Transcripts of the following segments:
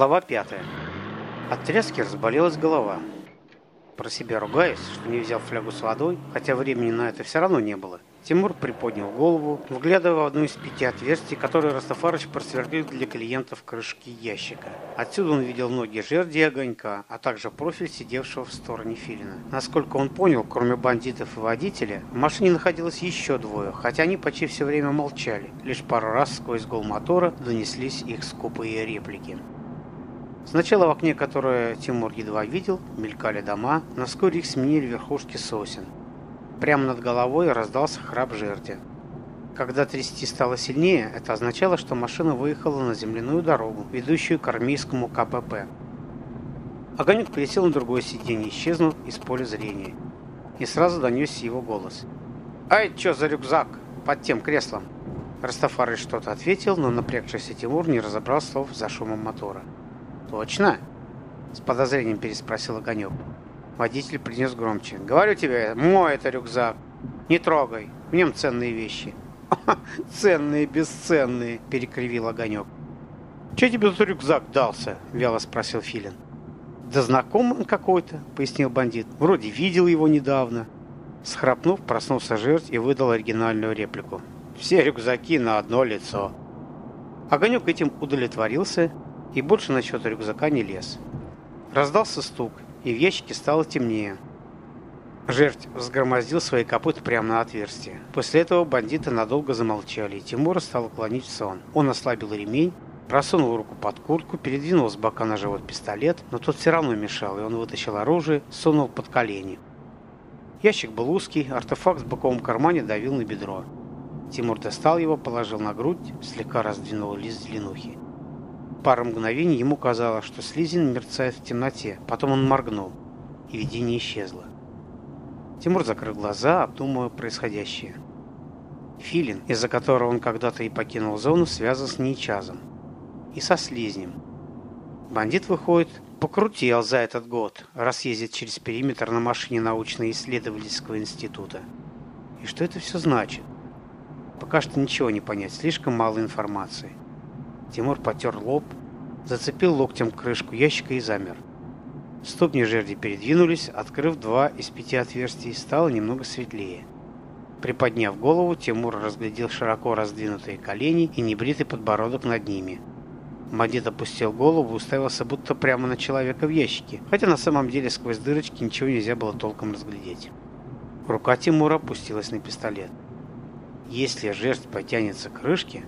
Глава пятая. От тряски разболелась голова. Про себя ругаясь, что не взял флягу с водой, хотя времени на это все равно не было, Тимур приподнял голову, вглядывая в одно из пяти отверстий, которые Растафарыч просверлил для клиентов крышки ящика. Отсюда он видел ноги жерди и огонька, а также профиль сидевшего в стороне филина. Насколько он понял, кроме бандитов и водителя, в машине находилось еще двое, хотя они почти все время молчали. Лишь пару раз сквозь гол мотора донеслись их скупые реплики. Сначала в окне, которое Тимур едва видел, мелькали дома, но вскоре их сменили верхушки сосен. Прямо над головой раздался храп жерди. Когда трясти стало сильнее, это означало, что машина выехала на земляную дорогу, ведущую к армейскому КПП. Огонек присел на другое сиденье, исчезнув из поля зрения. И сразу донесся его голос. «Ай, чё за рюкзак? Под тем креслом!» Растафарыч что-то ответил, но напрягшийся Тимур не разобрал слов за шумом мотора. «Точно?» — с подозрением переспросил Огонек. Водитель принес громче. «Говорю тебе, мой это рюкзак. Не трогай. В нем ценные вещи». «Ценные, бесценные», — перекривил Огонек. «Че тебе тут рюкзак дался?» — вяло спросил Филин. «Да знакомый он какой-то», — пояснил бандит. «Вроде видел его недавно». Схрапнув, проснулся жертв и выдал оригинальную реплику. «Все рюкзаки на одно лицо». Огонек этим удовлетворился и больше насчет рюкзака не лез. Раздался стук, и в ящике стало темнее. Жертв взгромоздил свои копыта прямо на отверстие. После этого бандиты надолго замолчали, и Тимура стал клонить сон. Он ослабил ремень, просунул руку под куртку, передвинул с бока на живот пистолет, но тот все равно мешал, и он вытащил оружие, сунул под колени. Ящик был узкий, артефакт в боковом кармане давил на бедро. Тимур достал его, положил на грудь, слегка раздвинул лист зеленухи. Пару мгновений ему казалось, что слизень мерцает в темноте. Потом он моргнул, и видение исчезло. Тимур закрыл глаза, обдумывая происходящее. Филин, из-за которого он когда-то и покинул зону, связан с Нейчазом. И со слизнем. Бандит, выходит, покрутил за этот год, раз ездит через периметр на машине научно-исследовательского института. И что это все значит? Пока что ничего не понять, слишком мало информации. Тимур потер лоб, зацепил локтем крышку ящика и замер. Ступни жерди передвинулись, открыв два из пяти отверстий, стало немного светлее. Приподняв голову, Тимур разглядел широко раздвинутые колени и небритый подбородок над ними. Бандит опустил голову и уставился будто прямо на человека в ящике, хотя на самом деле сквозь дырочки ничего нельзя было толком разглядеть. Рука Тимура опустилась на пистолет. Если жертв потянется к крышке,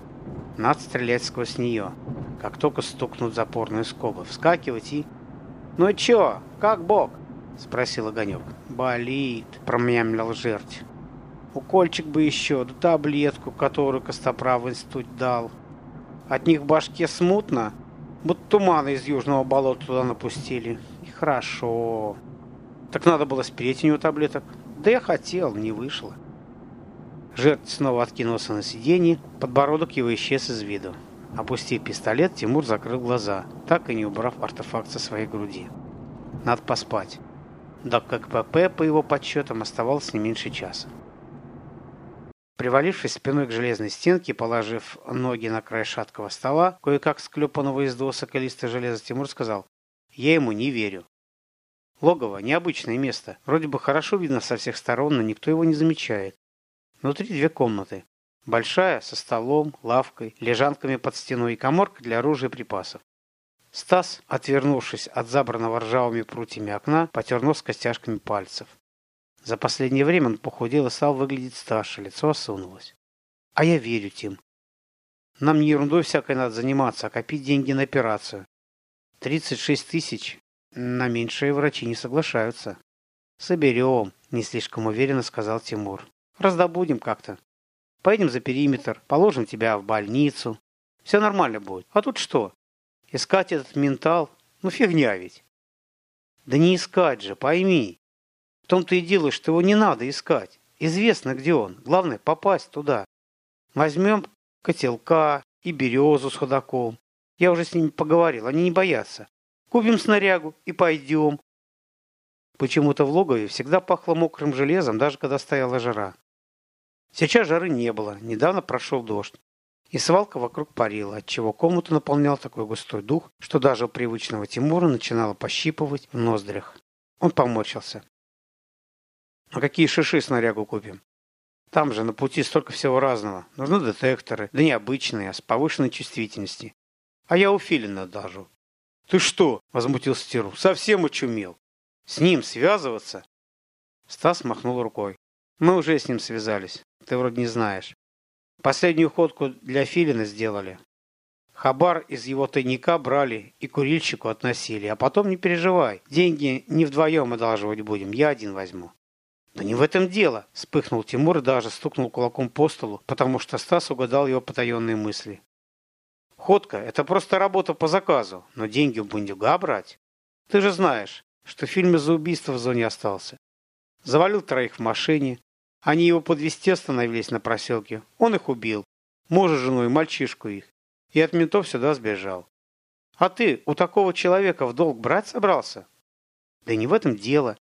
надо стрелять сквозь нее. Как только стукнут запорные скобы, вскакивать и... «Ну чё, как бог?» — спросил Огонек. «Болит», — промямлил жерть. «Укольчик бы еще, да таблетку, которую Костоправ институт дал. От них в башке смутно, будто туманы из южного болота туда напустили. И хорошо. Так надо было спереть у него таблеток. Да я хотел, не вышло». Жертв снова откинулся на сиденье, подбородок его исчез из виду. Опустив пистолет, Тимур закрыл глаза, так и не убрав артефакт со своей груди. Надо поспать. До КПП, по его подсчетам, оставалось не меньше часа. Привалившись спиной к железной стенке, положив ноги на край шаткого стола, кое-как склепанного из досок и листа железа, Тимур сказал, «Я ему не верю. Логово – необычное место. Вроде бы хорошо видно со всех сторон, но никто его не замечает. Внутри две комнаты. Большая, со столом, лавкой, лежанками под стеной и коморка для оружия и припасов. Стас, отвернувшись от забранного ржавыми прутьями окна, потер нос костяшками пальцев. За последнее время он похудел и стал выглядеть старше, лицо осунулось. А я верю, Тим. Нам не ерундой всякой надо заниматься, а копить деньги на операцию. 36 тысяч. На меньшие врачи не соглашаются. Соберем, не слишком уверенно сказал Тимур. Раздобудем как-то. Поедем за периметр, положим тебя в больницу. Все нормально будет. А тут что? Искать этот ментал? Ну фигня ведь. Да не искать же, пойми. В том-то и дело, что его не надо искать. Известно, где он. Главное, попасть туда. Возьмем котелка и березу с ходаком. Я уже с ними поговорил, они не боятся. Купим снарягу и пойдем. Почему-то в логове всегда пахло мокрым железом, даже когда стояла жара. Сейчас жары не было, недавно прошел дождь. и свалка вокруг парила, отчего комнату наполнял такой густой дух, что даже у привычного Тимура начинало пощипывать в ноздрях. Он поморщился. «А какие шиши снарягу купим?» Там же на пути столько всего разного. Нужны детекторы, да не обычные, а с повышенной чувствительностью. А я у Филина даже. Ты что? Возмутился Тиру. Совсем очумел. С ним связываться? Стас махнул рукой. Мы уже с ним связались. Ты вроде не знаешь. Последнюю ходку для Филина сделали. Хабар из его тайника брали и курильщику относили. А потом не переживай. Деньги не вдвоем одалживать будем. Я один возьму. «Да не в этом дело!» – вспыхнул Тимур и даже стукнул кулаком по столу, потому что Стас угадал его потаенные мысли. «Ходка – это просто работа по заказу, но деньги у бундюга брать. Ты же знаешь, что в фильме за убийство в зоне остался. Завалил троих в машине. Они его подвести остановились на проселке. Он их убил. Мужа, жену и мальчишку их. И от ментов сюда сбежал. А ты у такого человека в долг брать собрался? Да не в этом дело.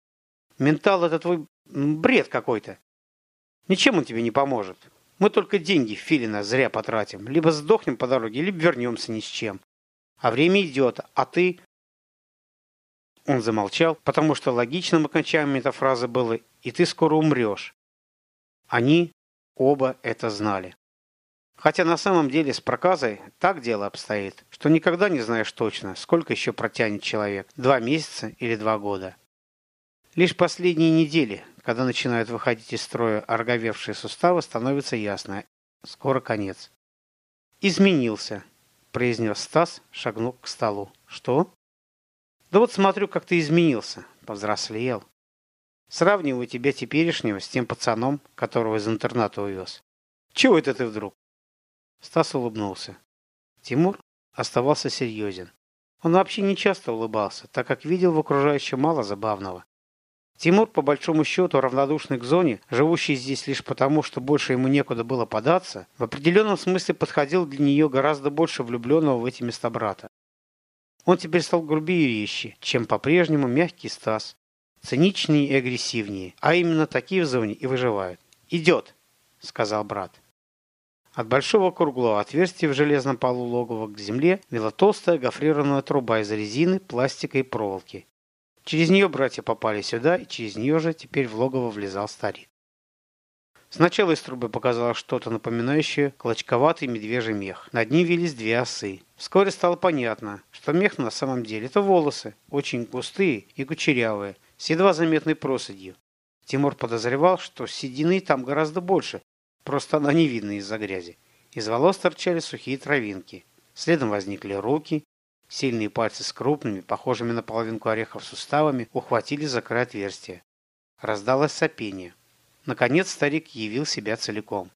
Ментал это твой Бред какой-то. Ничем он тебе не поможет. Мы только деньги Филина зря потратим. Либо сдохнем по дороге, либо вернемся ни с чем. А время идет, а ты... Он замолчал, потому что логичным окончанием этой фразы было «и ты скоро умрешь». Они оба это знали. Хотя на самом деле с проказой так дело обстоит, что никогда не знаешь точно, сколько еще протянет человек – два месяца или два года. Лишь последние недели, когда начинают выходить из строя ороговевшие суставы, становится ясно – скоро конец. «Изменился», – произнес Стас, шагнув к столу. «Что?» «Да вот смотрю, как ты изменился, повзрослел. Сравниваю тебя теперешнего с тем пацаном, которого из интерната увез. Чего это ты вдруг?» Стас улыбнулся. Тимур оставался серьезен. Он вообще не часто улыбался, так как видел в окружающем мало забавного. Тимур, по большому счету, равнодушный к зоне, живущий здесь лишь потому, что больше ему некуда было податься, в определенном смысле подходил для нее гораздо больше влюбленного в эти места брата. Он теперь стал грубее резче, чем по-прежнему мягкий Стас, циничнее и агрессивнее, а именно такие в зоне и выживают. «Идет!» — сказал брат. От большого круглого отверстия в железном полу логова к земле вела толстая гофрированная труба из резины, пластика и проволоки. Через нее братья попали сюда, и через нее же теперь в логово влезал старик. Сначала из трубы показалось что-то напоминающее клочковатый медвежий мех. Над ним вились две осы. Вскоре стало понятно, что мех на самом деле это волосы, очень густые и кучерявые, с едва заметной проседью. Тимур подозревал, что седины там гораздо больше, просто она не видна из-за грязи. Из волос торчали сухие травинки. Следом возникли руки, Сильные пальцы с крупными, похожими на половинку орехов суставами, ухватили за край отверстия. Раздалось сопение. Наконец старик явил себя целиком.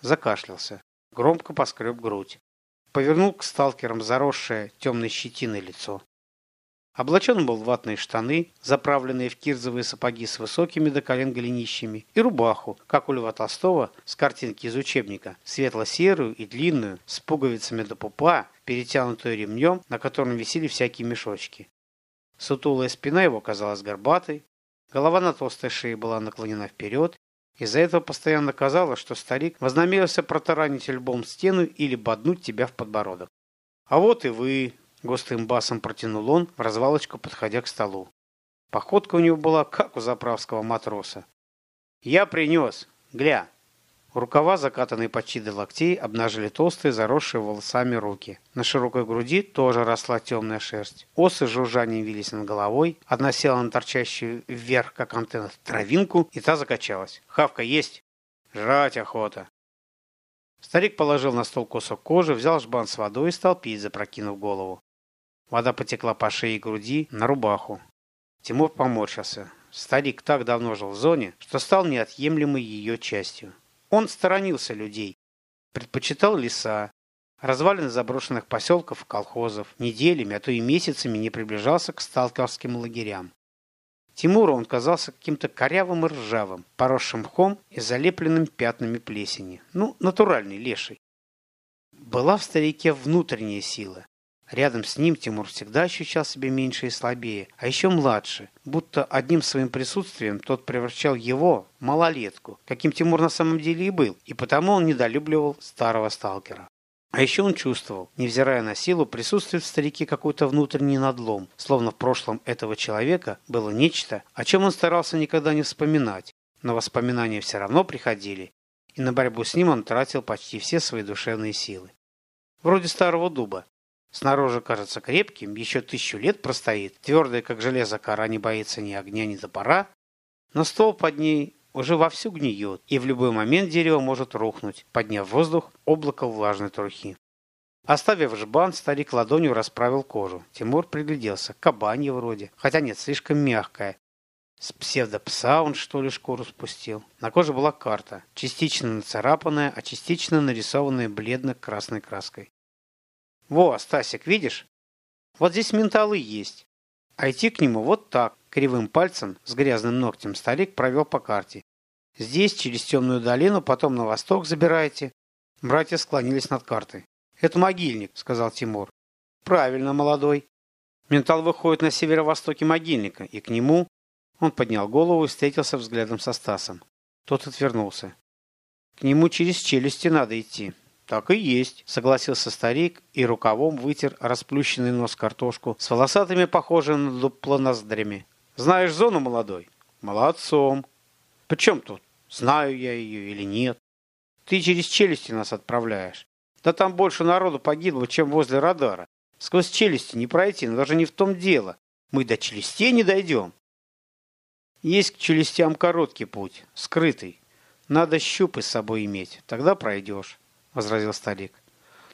Закашлялся. Громко поскреб грудь. Повернул к сталкерам заросшее темной щетиной лицо. Облачен был в ватные штаны, заправленные в кирзовые сапоги с высокими до колен голенищами, и рубаху, как у Льва Толстого, с картинки из учебника, светло-серую и длинную, с пуговицами до пупа, перетянутую ремнем, на котором висели всякие мешочки. Сутулая спина его казалась горбатой, голова на толстой шее была наклонена вперед, из-за этого постоянно казалось, что старик вознамерился протаранить льбом стену или боднуть тебя в подбородок. «А вот и вы!» Густым басом протянул он, в развалочку подходя к столу. Походка у него была, как у заправского матроса. «Я принес. Гля!» Рукава, закатанные почти до локтей, обнажили толстые, заросшие волосами руки. На широкой груди тоже росла темная шерсть. Осы жужжанием вились над головой. Одна села на торчащую вверх, как антенна, травинку, и та закачалась. «Хавка есть?» «Жрать охота!» Старик положил на стол кусок кожи, взял жбан с водой и стал пить, запрокинув голову. Вода потекла по шее и груди на рубаху. Тимур поморщился. Старик так давно жил в зоне, что стал неотъемлемой ее частью. Он сторонился людей, предпочитал леса, развалины заброшенных поселков и колхозов, неделями, а то и месяцами не приближался к сталкерским лагерям. Тимуру он казался каким-то корявым и ржавым, поросшим мхом и залепленным пятнами плесени. Ну, натуральный леший. Была в старике внутренняя сила, Рядом с ним Тимур всегда ощущал себя меньше и слабее, а еще младше, будто одним своим присутствием тот превращал его, малолетку, каким Тимур на самом деле и был, и потому он недолюбливал старого сталкера. А еще он чувствовал, невзирая на силу, присутствует в старике какой-то внутренний надлом, словно в прошлом этого человека было нечто, о чем он старался никогда не вспоминать, но воспоминания все равно приходили, и на борьбу с ним он тратил почти все свои душевные силы. Вроде старого дуба. Снаружи кажется крепким, еще тысячу лет простоит, твердая, как железо кора, не боится ни огня, ни топора, но стол под ней уже вовсю гниет, и в любой момент дерево может рухнуть, подняв в воздух облако влажной трухи. Оставив жбан, старик ладонью расправил кожу. Тимур пригляделся. Кабанье вроде. Хотя нет, слишком мягкая. С псевдопса он, что ли, шкуру спустил. На коже была карта, частично нацарапанная, а частично нарисованная бледно-красной краской. «Во, Стасик, видишь? Вот здесь менталы есть. А идти к нему вот так, Кривым пальцем с грязным ногтем старик провел по карте. Здесь, через темную долину, потом на восток забираете. Братья склонились над картой. «Это могильник», — сказал Тимур. «Правильно, молодой. Ментал выходит на северо-востоке могильника, и к нему...» Он поднял голову и встретился взглядом со Стасом. Тот отвернулся. «К нему через челюсти надо идти». «Так и есть», — согласился старик и рукавом вытер расплющенный нос картошку с волосатыми, похожими на дупло ноздрями. Знаешь зону, молодой? Молодцом. Причем тут? Знаю я ее или нет? Ты через челюсти нас отправляешь. Да там больше народу погибло, чем возле радара. Сквозь челюсти не пройти, но даже не в том дело. Мы до челюстей не дойдем. Есть к челюстям короткий путь, скрытый. Надо щупы с собой иметь, тогда пройдешь, — возразил старик.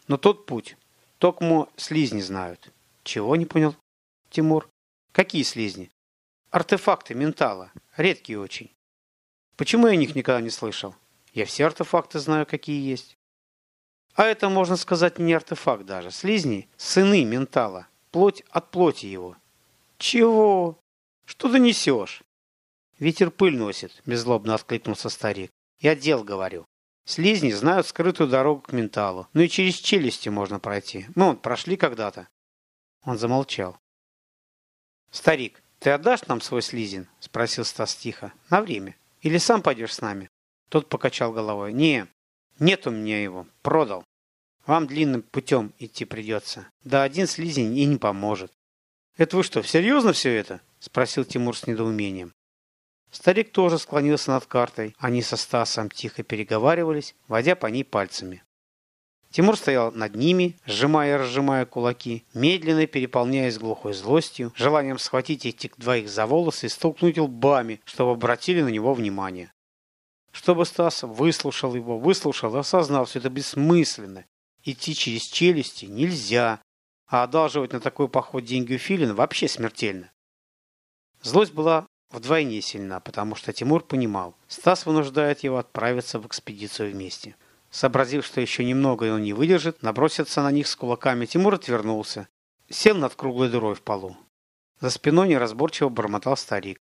Но тот путь, токмо слизни знают. Чего не понял, Тимур? Какие слизни? Артефакты ментала. Редкие очень. Почему я о них никогда не слышал? Я все артефакты знаю, какие есть. А это, можно сказать, не артефакт даже. Слизни – сыны ментала. Плоть от плоти его. Чего? Что ты несешь? Ветер пыль носит, беззлобно откликнулся старик. Я дел говорю. Слизни знают скрытую дорогу к менталу. Ну и через челюсти можно пройти. Мы вот прошли когда-то. Он замолчал. Старик, «Ты отдашь нам свой слизин?» – спросил Стас тихо. «На время. Или сам пойдешь с нами?» Тот покачал головой. «Не, нет у меня его. Продал. Вам длинным путем идти придется. Да один слизень и не поможет». «Это вы что, серьезно все это?» – спросил Тимур с недоумением. Старик тоже склонился над картой. Они со Стасом тихо переговаривались, водя по ней пальцами. Тимур стоял над ними, сжимая и разжимая кулаки, медленно переполняясь глухой злостью, желанием схватить этих двоих за волосы и столкнуть лбами, чтобы обратили на него внимание. Чтобы Стас выслушал его, выслушал и осознал все это бессмысленно. Идти через челюсти нельзя, а одалживать на такой поход деньги у Филина вообще смертельно. Злость была вдвойне сильна, потому что Тимур понимал, Стас вынуждает его отправиться в экспедицию вместе. Сообразив, что еще немного и он не выдержит, наброситься на них с кулаками, Тимур отвернулся. Сел над круглой дырой в полу. За спиной неразборчиво бормотал старик.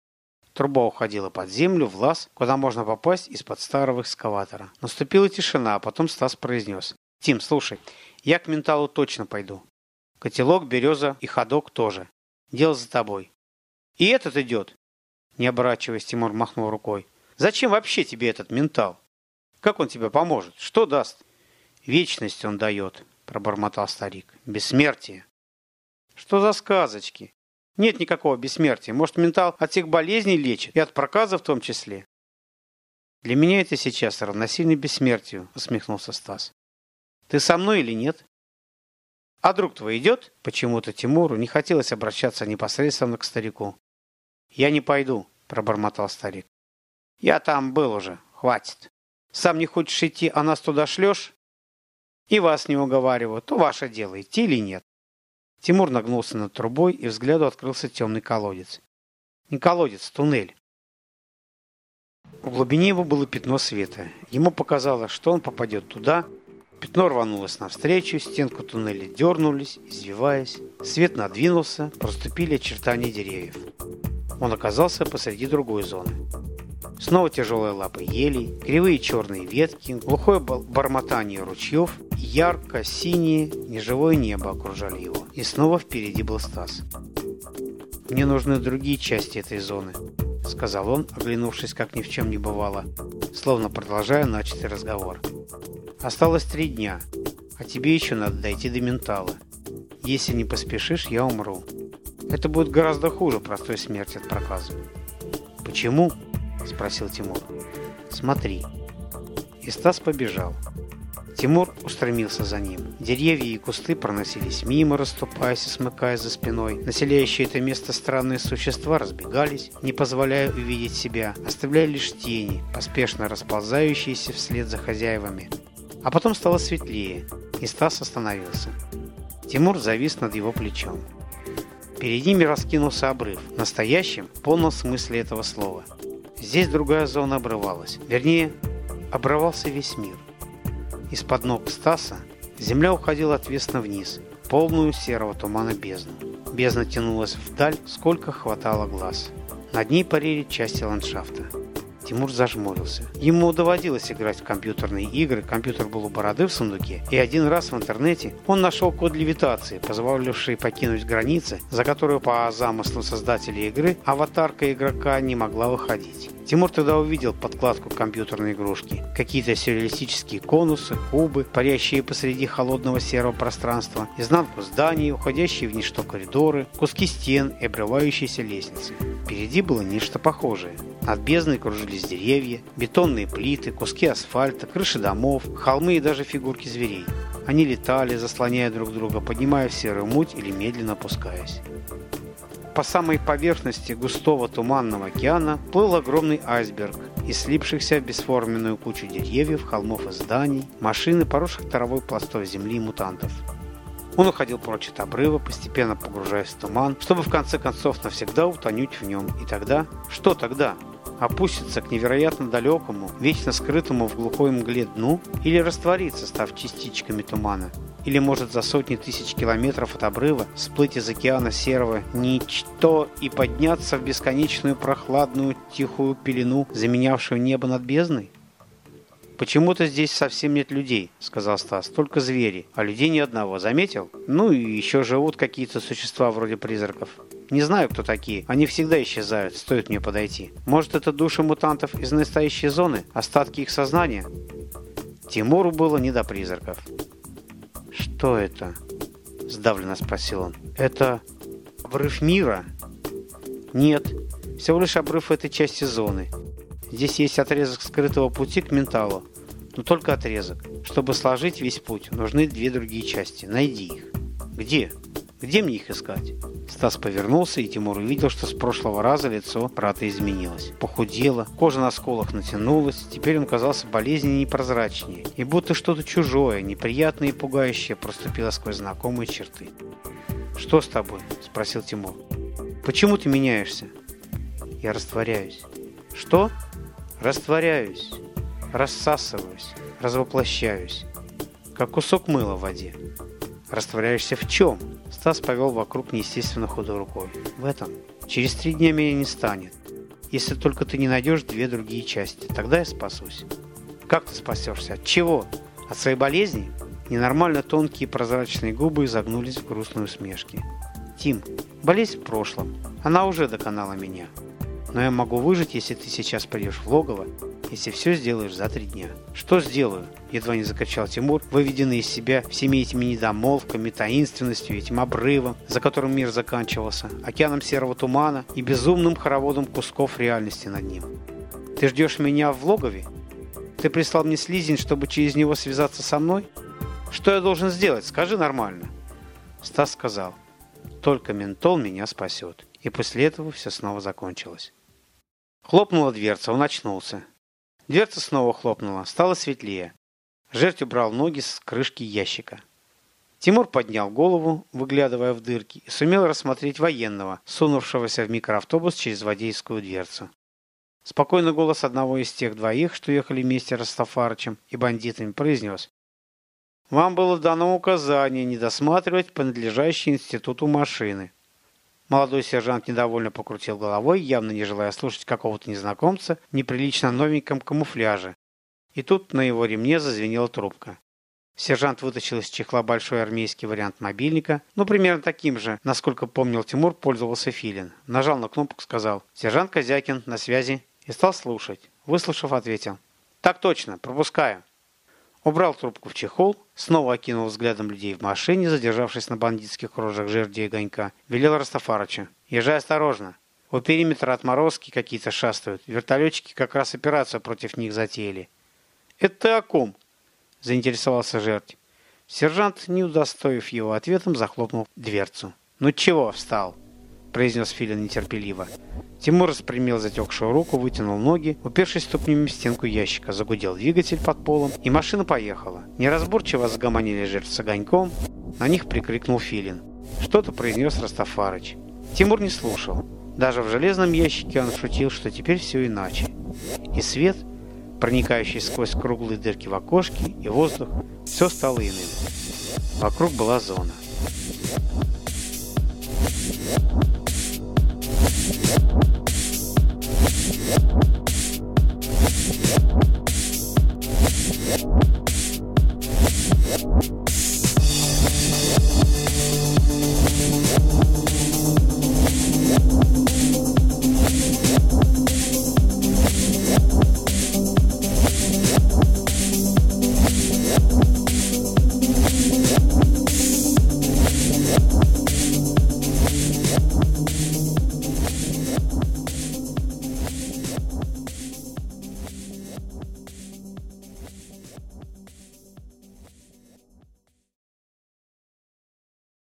Труба уходила под землю, в лаз, куда можно попасть из-под старого экскаватора. Наступила тишина, а потом Стас произнес. «Тим, слушай, я к менталу точно пойду. Котелок, береза и ходок тоже. Дело за тобой. И этот идет!» Не оборачиваясь, Тимур махнул рукой. «Зачем вообще тебе этот ментал?» Как он тебе поможет? Что даст? Вечность он дает, пробормотал старик. Бессмертие. Что за сказочки? Нет никакого бессмертия. Может, ментал от всех болезней лечит, и от проказа в том числе. Для меня это сейчас равносильно бессмертию, усмехнулся Стас. Ты со мной или нет? А друг твой идет? Почему-то Тимуру не хотелось обращаться непосредственно к старику. Я не пойду, пробормотал старик. Я там был уже, хватит. Сам не хочешь идти, а нас туда шлешь? И вас не уговариваю, то ваше дело, идти или нет. Тимур нагнулся над трубой, и взгляду открылся темный колодец. Не колодец, туннель. В глубине его было пятно света. Ему показалось, что он попадет туда. Пятно рванулось навстречу, стенку туннеля дернулись, извиваясь. Свет надвинулся, проступили очертания деревьев. Он оказался посреди другой зоны. Снова тяжелые лапы елей, кривые черные ветки, глухое бормотание ручьев, ярко-синее неживое небо окружали его. И снова впереди был Стас. «Мне нужны другие части этой зоны», — сказал он, оглянувшись, как ни в чем не бывало, словно продолжая начатый разговор. «Осталось три дня. А тебе еще надо дойти до ментала. Если не поспешишь, я умру. Это будет гораздо хуже простой смерти от проказа. Почему? Спросил Тимур. Смотри. И Стас побежал. Тимур устремился за ним. Деревья и кусты проносились мимо, расступаясь и смыкаясь за спиной. Населяющие это место странные существа разбегались, не позволяя увидеть себя, оставляя лишь тени, поспешно расползающиеся вслед за хозяевами. А потом стало светлее, и Стас остановился. Тимур завис над его плечом. Перед ними раскинулся обрыв, настоящим, полном смысле этого слова. Здесь другая зона обрывалась, вернее, обрывался весь мир. Из-под ног Стаса земля уходила отвесно вниз, полную серого тумана бездну. Бездна тянулась вдаль, сколько хватало глаз. Над ней парили части ландшафта. Тимур зажмурился. Ему доводилось играть в компьютерные игры, компьютер был у бороды в сундуке, и один раз в интернете он нашел код левитации, позволивший покинуть границы, за которую по замыслу создателей игры аватарка игрока не могла выходить. Тимур тогда увидел подкладку компьютерной игрушки. Какие-то сюрреалистические конусы, кубы, парящие посреди холодного серого пространства, изнанку зданий, уходящие в ничто коридоры, куски стен и обрывающиеся лестницы. Впереди было нечто похожее. Над бездной кружились деревья, бетонные плиты, куски асфальта, крыши домов, холмы и даже фигурки зверей. Они летали, заслоняя друг друга, поднимая в серую муть или медленно опускаясь. По самой поверхности густого туманного океана плыл огромный айсберг из слипшихся в бесформенную кучу деревьев, холмов и зданий, машин и поросших травой пластов земли и мутантов. Он уходил прочь от обрыва, постепенно погружаясь в туман, чтобы в конце концов навсегда утонуть в нем. И тогда... Что тогда? Опуститься к невероятно далекому, вечно скрытому в глухой мгле дну или раствориться, став частичками тумана? Или может за сотни тысяч километров от обрыва всплыть из океана серого ничто и подняться в бесконечную прохладную тихую пелену, заменявшую небо над бездной? «Почему-то здесь совсем нет людей», — сказал Стас, — «только звери, а людей ни одного. Заметил? Ну и еще живут какие-то существа вроде призраков. Не знаю, кто такие. Они всегда исчезают, стоит мне подойти. Может, это души мутантов из настоящей зоны? Остатки их сознания?» Тимуру было не до призраков. «Что это?» – сдавленно спросил он. «Это обрыв мира?» «Нет, всего лишь обрыв этой части зоны. Здесь есть отрезок скрытого пути к менталу, но только отрезок. Чтобы сложить весь путь, нужны две другие части. Найди их. Где? Где мне их искать? Стас повернулся, и Тимур увидел, что с прошлого раза лицо брата изменилось. Похудело, кожа на сколах натянулась, теперь он казался болезненнее и прозрачнее, и будто что-то чужое, неприятное и пугающее проступило сквозь знакомые черты. «Что с тобой?» – спросил Тимур. «Почему ты меняешься?» «Я растворяюсь». «Что?» Растворяюсь, рассасываюсь, развоплощаюсь, как кусок мыла в воде. Растворяешься в чем? Стас повел вокруг неестественно худой рукой. В этом. Через три дня меня не станет. Если только ты не найдешь две другие части, тогда я спасусь. Как ты спасешься? От чего? От своей болезни? Ненормально тонкие прозрачные губы изогнулись в грустной усмешке. Тим, болезнь в прошлом. Она уже доконала меня. Но я могу выжить, если ты сейчас придешь в логово, если все сделаешь за три дня. Что сделаю? Едва не закричал Тимур, выведенный из себя всеми этими недомолвками, таинственностью, этим обрывом, за которым мир заканчивался, океаном серого тумана и безумным хороводом кусков реальности над ним. Ты ждешь меня в логове? Ты прислал мне слизень, чтобы через него связаться со мной? Что я должен сделать? Скажи нормально. Стас сказал, только ментол меня спасет. И после этого все снова закончилось. Хлопнула дверца, он очнулся. Дверца снова хлопнула, стало светлее. Жертв убрал ноги с крышки ящика. Тимур поднял голову, выглядывая в дырки, и сумел рассмотреть военного, сунувшегося в микроавтобус через водительскую дверцу. Спокойный голос одного из тех двоих, что ехали вместе с Растафарычем и бандитами, произнес. «Вам было дано указание не досматривать принадлежащие институту машины. Молодой сержант недовольно покрутил головой, явно не желая слушать какого-то незнакомца неприлично новеньком камуфляже. И тут на его ремне зазвенела трубка. Сержант вытащил из чехла большой армейский вариант мобильника, ну, примерно таким же, насколько помнил Тимур, пользовался Филин. Нажал на кнопку, сказал «Сержант Козякин, на связи» и стал слушать. Выслушав, ответил «Так точно, пропускаю». Убрал трубку в чехол, снова окинул взглядом людей в машине, задержавшись на бандитских рожах жерди и огонька, велел Растафарычу. «Езжай осторожно. У периметра отморозки какие-то шастают. Вертолетчики как раз операцию против них затеяли». «Это ты о ком?» – заинтересовался жертв. Сержант, не удостоив его ответом, захлопнул дверцу. «Ну чего встал?» – произнес Филин нетерпеливо. Тимур распрямил затекшую руку, вытянул ноги, упершись ступнями в стенку ящика, загудел двигатель под полом, и машина поехала. Неразборчиво загомонили жертв с огоньком, на них прикрикнул Филин. Что-то произнес Растафарыч. Тимур не слушал. Даже в железном ящике он шутил, что теперь все иначе. И свет, проникающий сквозь круглые дырки в окошке, и воздух, все стало иным. Вокруг была зона. Bye.